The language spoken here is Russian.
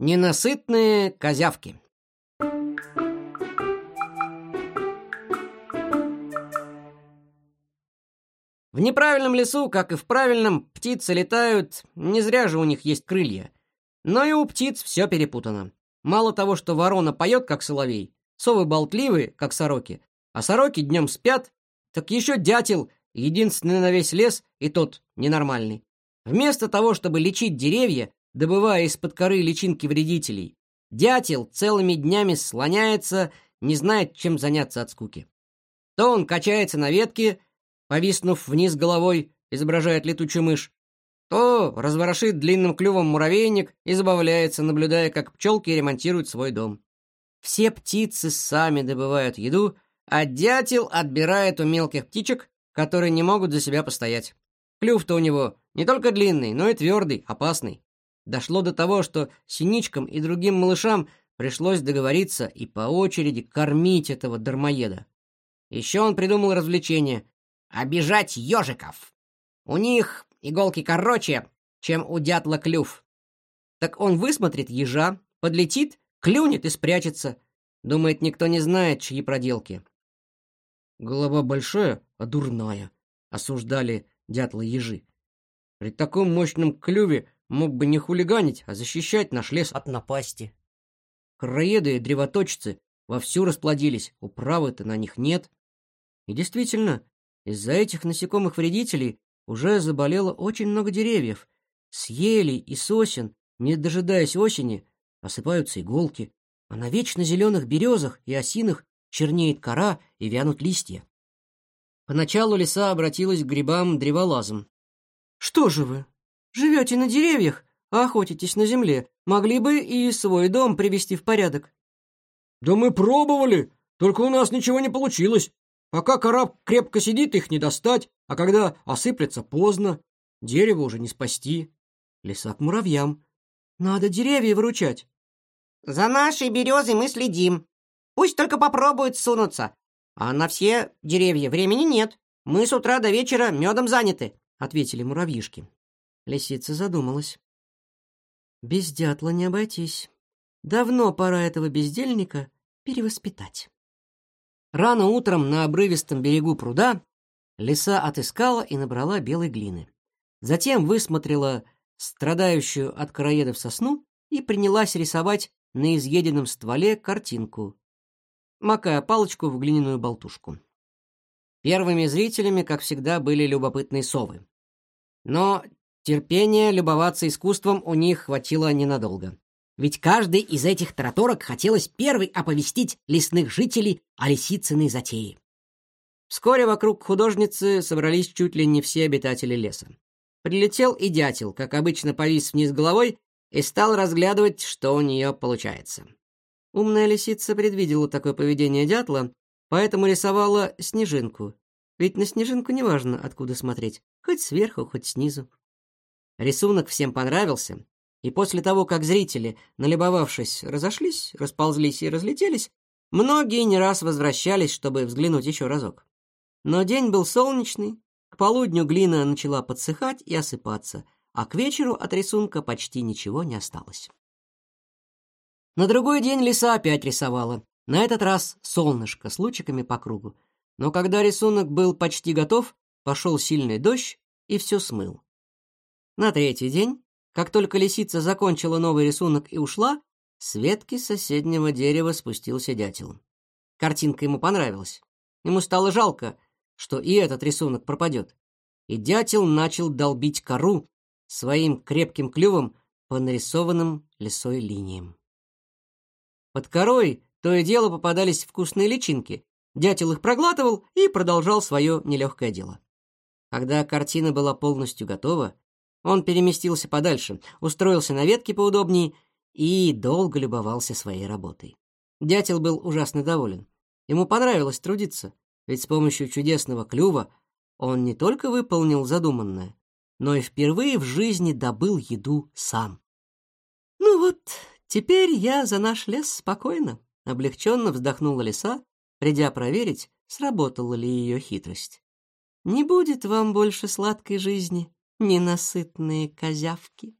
Ненасытные козявки. В неправильном лесу, как и в правильном, птицы летают, не зря же у них есть крылья. Но и у птиц все перепутано. Мало того, что ворона поет, как соловей, совы болтливы, как сороки, а сороки днем спят, так еще дятел, единственный на весь лес, и тот ненормальный. Вместо того, чтобы лечить деревья, добывая из-под коры личинки вредителей. Дятел целыми днями слоняется, не знает, чем заняться от скуки. То он качается на ветке, повиснув вниз головой, изображает летучую мышь, то разворошит длинным клювом муравейник и забавляется, наблюдая, как пчелки ремонтируют свой дом. Все птицы сами добывают еду, а дятел отбирает у мелких птичек, которые не могут за себя постоять. Клюв-то у него не только длинный, но и твердый, опасный. Дошло до того, что синичкам и другим малышам пришлось договориться и по очереди кормить этого дармоеда. Еще он придумал развлечение — обижать ежиков. У них иголки короче, чем у дятла клюв. Так он высмотрит ежа, подлетит, клюнет и спрячется. Думает, никто не знает, чьи проделки. Голова большая, а дурная, осуждали дятлы-ежи. При таком мощном клюве Мог бы не хулиганить, а защищать наш лес от напасти. Краеды и древоточцы вовсю расплодились, управы-то на них нет. И действительно, из-за этих насекомых-вредителей уже заболело очень много деревьев. С елей и сосен, не дожидаясь осени, осыпаются иголки, а на вечно зеленых березах и осинах чернеет кора и вянут листья. Поначалу лиса обратилась к грибам-древолазам. «Что же вы, Живете на деревьях, а охотитесь на земле. Могли бы и свой дом привести в порядок». «Да мы пробовали, только у нас ничего не получилось. Пока кора крепко сидит, их не достать, а когда осыплется поздно, дерево уже не спасти». Лиса к муравьям. «Надо деревья выручать». «За нашей березой мы следим. Пусть только попробуют сунуться. А на все деревья времени нет. Мы с утра до вечера медом заняты», — ответили муравьишки. Лисица задумалась. Без дятла не обойтись. Давно пора этого бездельника перевоспитать. Рано утром на обрывистом берегу пруда лиса отыскала и набрала белой глины. Затем высмотрела страдающую от короедов сосну и принялась рисовать на изъеденном стволе картинку, макая палочку в глиняную болтушку. Первыми зрителями, как всегда, были любопытные совы. Но Терпения любоваться искусством у них хватило ненадолго. Ведь каждый из этих тараторок хотелось первый оповестить лесных жителей о лисицыной затее. Вскоре вокруг художницы собрались чуть ли не все обитатели леса. Прилетел и дятел, как обычно повис вниз головой и стал разглядывать, что у нее получается. Умная лисица предвидела такое поведение дятла, поэтому рисовала снежинку. Ведь на снежинку неважно, откуда смотреть, хоть сверху, хоть снизу. Рисунок всем понравился, и после того, как зрители, налюбовавшись, разошлись, расползлись и разлетелись, многие не раз возвращались, чтобы взглянуть еще разок. Но день был солнечный, к полудню глина начала подсыхать и осыпаться, а к вечеру от рисунка почти ничего не осталось. На другой день лиса опять рисовала, на этот раз солнышко с лучиками по кругу. Но когда рисунок был почти готов, пошел сильный дождь и все смыл. На третий день, как только лисица закончила новый рисунок и ушла, с ветки соседнего дерева спустился дятел. Картинка ему понравилась. Ему стало жалко, что и этот рисунок пропадет. И дятел начал долбить кору своим крепким клювом по нарисованным лесой линиям. Под корой то и дело попадались вкусные личинки. Дятел их проглатывал и продолжал свое нелегкое дело. Когда картина была полностью готова, он переместился подальше, устроился на ветке поудобнее и долго любовался своей работой. Дятел был ужасно доволен. Ему понравилось трудиться, ведь с помощью чудесного клюва он не только выполнил задуманное, но и впервые в жизни добыл еду сам. «Ну вот, теперь я за наш лес спокойно», — облегченно вздохнула лиса, придя проверить, сработала ли ее хитрость. «Не будет вам больше сладкой жизни, ненасытные козявки.